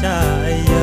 ใจ